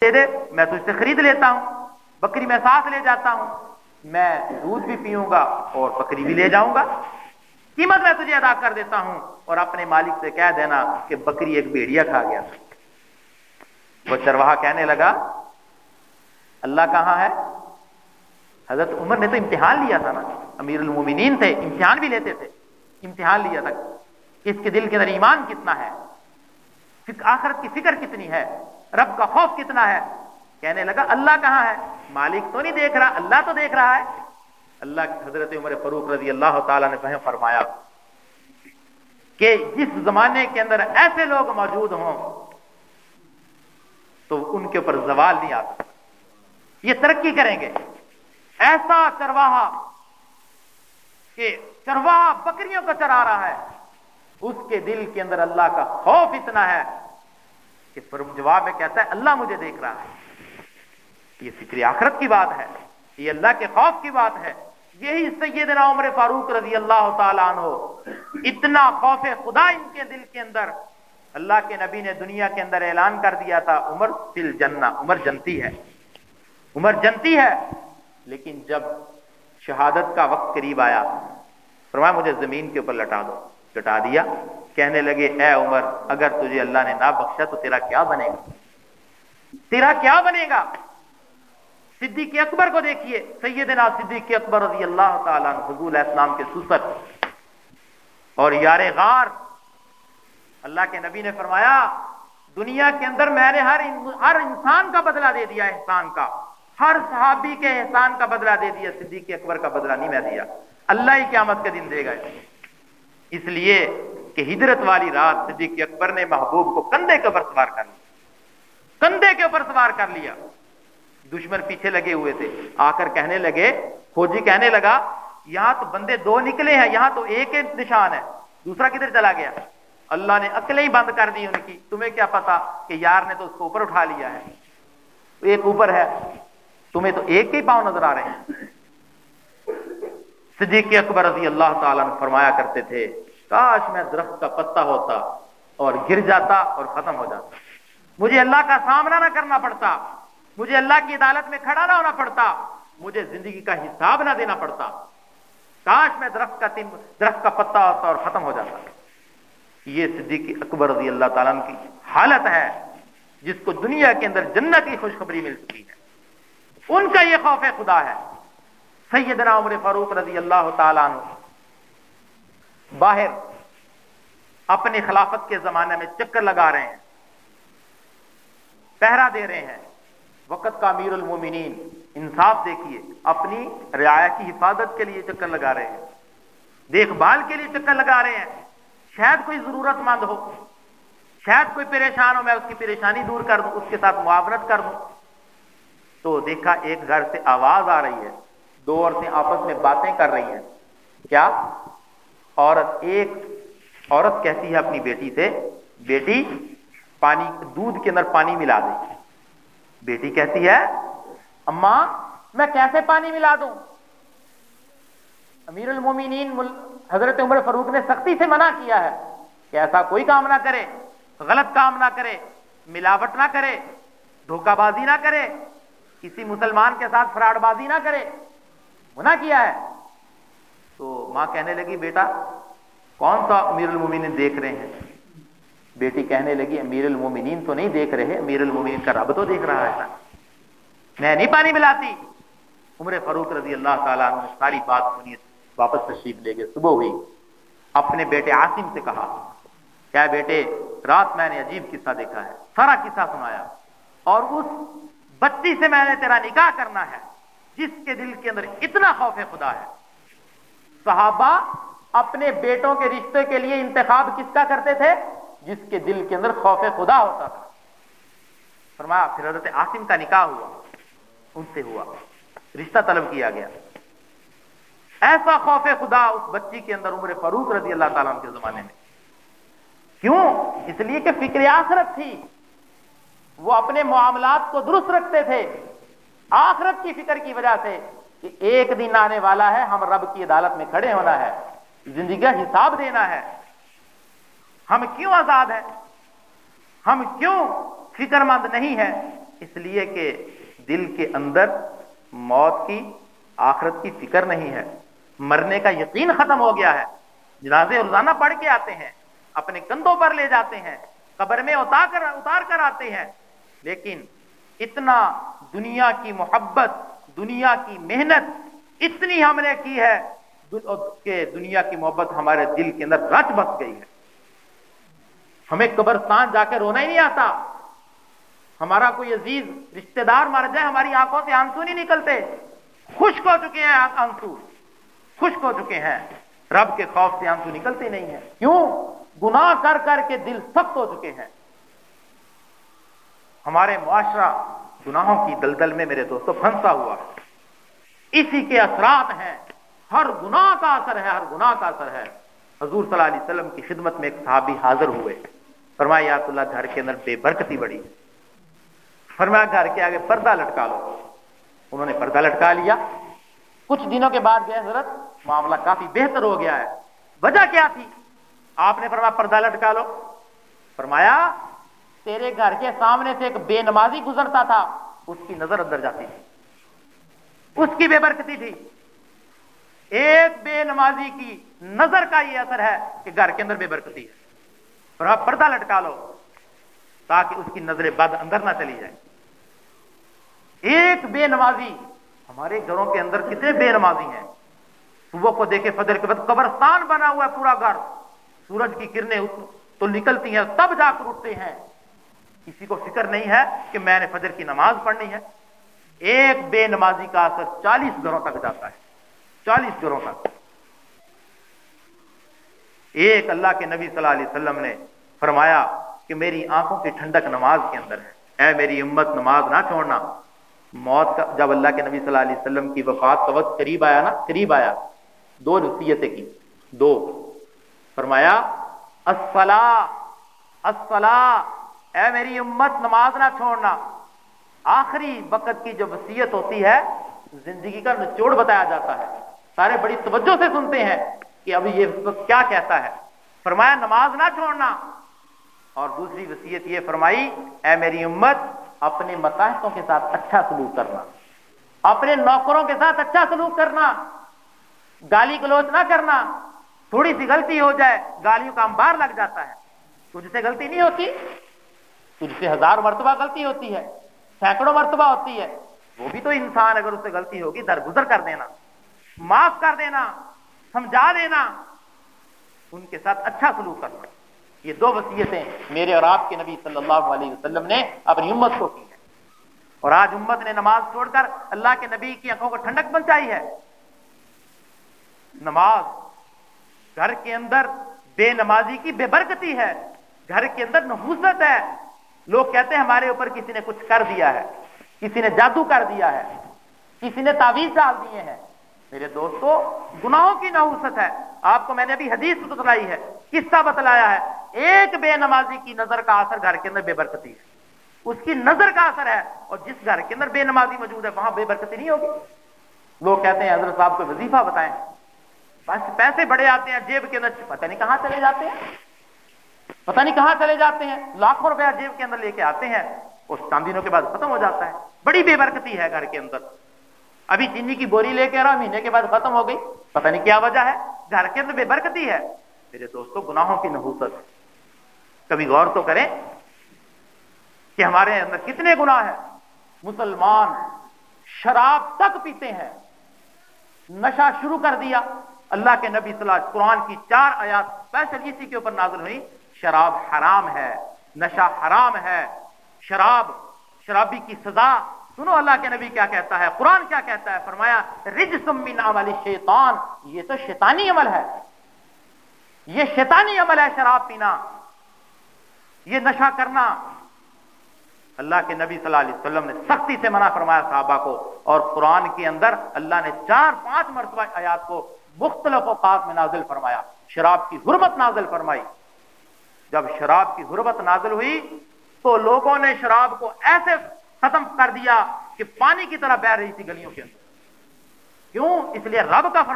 دے دے میں تجھ سے خرید لیتا ہوں، بکری میں ساتھ لے جاتا ہوں۔ میں دودھ بھی پیوں گا اور بکری بھی لے جاؤں گا۔ قیمت میں تجھے ادا کر دیتا ہوں اور اپنے مالک سے کہہ دینا کہ بکری ایک بیڑیا کھا گیا۔ وہ چرواہا کہنے لگا، اللہ کہاں ہے؟ حضرت عمر نے تو امتحان لیا تھا نا۔ امیر المومنین تھے، امتحان بھی لیتے تھے۔ امتحان لیا تھا اس کے دل کے اندر ایمان کتنا ہے آخرت کی فکر کتنی ہے۔ رب کا خوف کتنا ہے؟ کہنے لگا، اللہ کہاں ہے؟ مالک تو نہیں دیکھ رہا، اللہ تو دیکھ رہا ہے۔ اللہ حضرت عمر فروخ رضی اللہ تعالیٰ نے فہم فرمایا کہ جس زمانے کے اندر ایسے لوگ موجود ہوں تو ان کے اوپر زوال نہیں آتا یہ ترقی کریں گے۔ ایسا چرواہا کہ چرواہا بکریوں کو چرا رہا ہے۔ اس کے دل کے اندر اللہ کا خوف اتنا ہے کہ جواب میں کہتا ہے، اللہ مجھے دیکھ رہا ہے۔ یہ فکری آخرت کی بات ہے، یہ اللہ کے خوف کی بات ہے۔ یہی سیدنا عمر فاروق رضی اللہ تعالیٰ عنہ۔ اتنا خوف خدا ان کے دل کے اندر۔ اللہ کے نبی نے دنیا کے اندر اعلان کر دیا تھا، عمر فل جنہ عمر جنتی ہے۔ عمر جنتی ہے، لیکن جب شہادت کا وقت قریب آیا، فرمایا مجھے زمین کے اوپر لٹا دو۔ لٹا دیا۔ کہنے لگے، اے عمر، اگر تجھے اللہ نے نہ بخشا تو تیرا کیا بنے گا؟ تیرا کیا بنے گا؟ صدیق اکبر کو دیکھیے، سیدنا صدیق اکبر رضی اللہ تعالیٰ حضور السلام کے سسر۔ اور یار غار، اللہ کے نبی نے فرمایا، دنیا کے اندر میں نے ہر ہر انسان کا بدلہ دے دیا، احسان کا۔ ہر صحابی کے احسان کا بدلہ دے دیا، صدیق اکبر کا بدلہ نہیں میں دیا۔ اللہ ہی قیامت کے دن دے گا۔ اس لیے کہ ہجرت والی رات صدیق اکبر نے محبوب کو کندھے کے اوپر سوار کر لیا۔ کندھے کے اوپر سوار کر لیا۔ دشمن پیچھے لگے ہوئے تھے۔ آ کر کہنے لگے، فوجی کہنے لگا، یہاں تو بندے دو نکلے ہیں، یہاں تو ایک نشان ہے، دوسرا کدھر چلا گیا؟ اللہ نے عقلیں ہی بند کر دی ان کی۔ تمہیں کیا پتا کہ یار نے تو اس کو اوپر اٹھا لیا ہے۔ ایک اوپر ہے، تمہیں تو ایک ہی پاؤں نظر آ رہے ہیں۔ صدیق اکبر رضی اللہ تعالیٰ نے فرمایا کرتے تھے، کاش میں درخت کا پتا ہوتا اور گر جاتا اور ختم ہو جاتا۔ مجھے اللہ کا سامنا نہ کرنا پڑتا، مجھے اللہ کی عدالت میں کھڑا نہ ہونا پڑتا، مجھے زندگی کا حساب نہ دینا پڑتا۔ کاش میں درخت کا تم درخت کا پتا ہوتا اور ختم ہو جاتا۔ یہ صدیق اکبر رضی اللہ تعالیٰ کی حالت ہے، جس کو دنیا کے اندر جنت کی خوشخبری مل چکی ہے۔ ان کا یہ خوف خدا ہے۔ سیدنا عمر فاروق رضی اللہ تعالیٰ عنہ باہر اپنی خلافت کے زمانے میں چکر لگا رہے ہیں، پہرا دے رہے ہیں۔ وقت کا امیر المومنین، انصاف دیکھیے، اپنی رعایا کی حفاظت کے لیے چکر لگا رہے ہیں۔ دیکھ بھال کے لیے چکر لگا رہے ہیں۔ شاید کوئی ضرورت مند ہو، شاید کوئی پریشان ہو، میں اس کی پریشانی دور کر دوں، اس کے ساتھ معاونت کر دوں۔ تو دیکھا، ایک گھر سے آواز آ رہی ہے۔ دو عورتیں آپس میں باتیں کر رہی ہیں۔ کیا؟ عورت ایک عورت کہتی ہے اپنی بیٹی سے، بیٹی، پانی، دودھ کے اندر پانی ملا دیں بیٹی کہتی ہے، اماں، میں کیسے پانی ملا دوں؟ امیر المومنین حضرت عمر فروخ نے سختی سے منع کیا ہے کہ ایسا کوئی کام نہ کرے، غلط کام نہ کرے، ملاوٹ نہ کرے، دھوکہ بازی نہ کرے، کسی مسلمان کے ساتھ فراڈ بازی نہ کرے۔ منع کیا ہے؟ تو ماں کہنے لگی، بیٹا، کون سا امیر المومنین دیکھ رہے ہیں؟ بیٹی کہنے لگی، امیر المومنین تو نہیں دیکھ رہے، امیر المومنین کا رب تو دیکھ رہا ہے۔ میں نہیں پانی ملاتی۔ عمر فاروق رضی اللہ تعالیٰ نے ساری بات سنی، واپس تشریف لے گئے، صبح ہوئی۔ اپنے بیٹے عاصم سے کہا، کیا بیٹے، رات میں نے عجیب قصہ دیکھا ہے، سارا قصہ سنایا، اور اس بچی سے میں نے تیرا نکاح کرنا ہے۔ جس کے دل کے اندر اتنا خوف خدا ہے۔ صحابہ اپنے بیٹوں کے رشتے کے لیے انتخاب کس کا کرتے تھے؟ جس کے دل کے اندر خوف خدا ہوتا تھا۔ فرمایا، پھر حضرت عاصم کا نکاح ہوا۔ ان سے ہوا۔ رشتہ طلب کیا گیا۔ ایسا خوف خدا اس بچی کے اندر عمر فاروق رضی اللہ تعالیٰ کے زمانے میں۔ کیوں؟ اس لیے کہ فکر آخرت تھی۔ وہ اپنے معاملات کو درست رکھتے تھے۔ آخرت کی فکر کی وجہ سے کہ ایک دن آنے والا ہے، ہم رب کی عدالت میں کھڑے ہونا ہے، زندگی کا حساب دینا ہے۔ ہم کیوں آزاد ہیں؟ ہم کیوں فکر مند نہیں ہیں؟ اس لیے کہ دل کے اندر موت کی، آخرت کی فکر نہیں ہے۔ مرنے کا یقین ختم ہو گیا ہے۔ جنازے روزانہ پڑھ کے آتے ہیں، اپنے کندھوں پر لے جاتے ہیں، قبر میں اتار کر اتار کر آتے ہیں۔ لیکن اتنا دنیا کی محبت، دنیا کی محنت اتنی ہم نے کی ہے کہ دنیا کی محبت ہمارے دل کے اندر رچ بس گئی ہے۔ ہمیں قبرستان جا کے رونا ہی نہیں آتا۔ ہمارا کوئی عزیز رشتہ دار مر جائے، ہماری آنکھوں سے آنسو نہیں نکلتے۔ خشک ہو چکے ہیں آنسو۔ خشک ہو چکے ہیں۔ رب کے خوف سے آنسو نکلتے نہیں ہیں۔ کیوں؟ گناہ کر کر کے دل سخت ہو چکے ہیں۔ ہمارے معاشرہ گناہوں کی دلدل میں میرے دوستوں پھنسا ہوا اسی کے اثرات ہیں۔ ہر گناہ کا اثر ہے، ہر گناہ کا اثر ہے۔ حضور صلی اللہ علیہ وسلم کی خدمت میں ایک صحابی حاضر ہوئے۔ فرمایا، یا اللہ، گھر کے اندر بے برکتی بڑی فرمایا، گھر کے آگے پردہ لٹکا لو۔ انہوں نے پردہ لٹکا لیا۔ کچھ دنوں کے بعد گئے حضرت، معاملہ کافی بہتر ہو گیا ہے۔ وجہ کیا تھی؟ آپ نے فرمایا، پردہ لٹکا لو۔ فرمایا تیرے گھر کے سامنے سے ایک بے نمازی گزرتا تھا، اس کی نظر اندر جاتی تھی۔ اس کی بے برکتی تھی۔ ایک بے نمازی کی نظر کا یہ اثر ہے کہ گھر کے اندر بے برکتی ہے۔ اور آپ پردہ لٹکا لو تاکہ اس کی نظر بد اندر نہ چلی جائے۔ ایک بے نمازی ہمارے گھروں کے اندر کتنے بے نمازی ہیں۔ صبح کو دیکھے فجر کے بعد قبرستان بنا ہوا ہے پورا گھر۔ سورج کی کرنیں تو نکلتی ہیں، تب جا کر اٹھتے ہیں۔ کسی کو فکر نہیں ہے کہ میں نے فجر کی نماز پڑھنی ہے۔ ایک بے نمازی کا اثر چالیس گھروں تک جاتا ہے۔ چالیس گھروں تک۔ ایک اللہ کے نبی صلی اللہ علیہ وسلم نے فرمایا کہ میری آنکھوں کی ٹھنڈک نماز کے اندر ہے۔ اے میری امت، نماز نہ چھوڑنا۔ موت کا، جب اللہ کے نبی صلی اللہ علیہ وسلم کی وفات کا وقت قریب آیا نا، قریب آیا۔ دو نصیحتیں کی۔ دو۔ فرمایا اے میری امت، نماز نہ چھوڑنا۔ آخری وقت کی جو وسیعت ہوتی ہے، زندگی کا نچوڑ بتایا جاتا ہے۔ سارے بڑی توجہ سے سنتے ہیں کہ ابھی یہ کیا کہتا ہے۔ فرمایا، نماز نہ چھوڑنا۔ اور دوسری وسیعت یہ فرمائی، اے میری امت، اپنے متاحتوں کے ساتھ اچھا سلوک کرنا۔ اپنے نوکروں کے ساتھ اچھا سلوک کرنا۔ گالی گلوچ نہ کرنا۔ تھوڑی سی غلطی ہو جائے، گالیوں کا امبار لگ جاتا ہے۔ تجھ سے غلطی نہیں ہوتی۔ تجھ سے ہزار مرتبہ غلطی ہوتی ہے، سینکڑوں مرتبہ ہوتی ہے، وہ بھی تو انسان اگر اس سے غلطی ہوگی، درگزر کر دینا، معاف کر دینا، سمجھا دینا، ان کے ساتھ اچھا سلوک کرنا۔ یہ دو وسیعتیں میرے اور آپ کے نبی صلی اللہ علیہ وسلم نے اپنی امت کو کی ہے اور آج امت نے نماز چھوڑ کر اللہ کے نبی کی آنکھوں کو ٹھنڈک پہنچائی ہے۔ نماز گھر کے اندر بے نمازی کی بے برکتی ہے، گھر کے اندر نحوست ہے۔ لوگ کہتے ہیں ہمارے اوپر کسی نے کچھ کر دیا ہے، کسی نے جادو کر دیا ہے، کسی نے تعویذ ڈال دیے ہیں۔ میرے دوستو، گناہوں کی نحوست ہے۔ آپ کو میں نے ابھی حدیث بتلائی ہے، قصہ بتلایا ہے۔ ایک بے نمازی کی نظر کا اثر گھر کے اندر بے برکتی ہے۔ اس کی نظر کا اثر ہے اور جس گھر کے اندر بے نمازی موجود ہے، وہاں بے برکتی نہیں ہوگی۔ لوگ کہتے ہیں، حضرت صاحب کو وظیفہ بتائیں۔ بس پیسے بڑے آتے ہیں، جیب کے اندر پتہ نہیں کہاں چلے جاتے ہیں۔ پتہ نہیں کہاں چلے جاتے ہیں۔ لاکھوں روپیہ جیب کے اندر لے کے آتے ہیں۔ اس چاند دنوں کے بعد ختم ہو جاتا ہے۔ بڑی بے برکتی ہے گھر کے اندر۔ ابھی چینی کی بوری لے کے رہا مہینے کے بعد ختم ہو گئی۔ پتہ نہیں کیا وجہ ہے۔ گھر کے اندر بے برکتی ہے۔ میرے دوستوں گناہوں کی نحوست۔ کبھی غور تو کریں کہ ہمارے اندر کتنے گناہ ہیں۔ مسلمان شراب تک پیتے ہیں۔ نشہ شروع کر دیا۔ اللہ کے نبی صلی اللہ علیہ قرآن کی چار آیات اسپیشل اسی کے اوپر نازل ہوئی۔ شراب حرام ہے، نشہ حرام ہے، شراب، شرابی کی سزا، سنو اللہ کے نبی کیا کہتا ہے، قرآن کیا کہتا ہے، فرمایا من عمل شیطان یہ تو شیطانی عمل ہے۔ یہ شیطانی عمل ہے شراب پینا، یہ نشہ کرنا۔ اللہ کے نبی صلی اللہ علیہ وسلم نے سختی سے منع فرمایا صحابہ کو، اور قرآن کے اندر اللہ نے چار پانچ مرتبہ آیات کو مختلف اوقات میں نازل فرمایا۔ شراب کی حرمت نازل فرمائی۔ جب شراب کی غربت نازل ہوئی تو لوگوں نے شراب کو ایسے ختم کر دیا کہ پانی کی طرح بہ رہی تھی گلیوں کے اندر۔ کیوں؟ اس لیے رب کا فرمان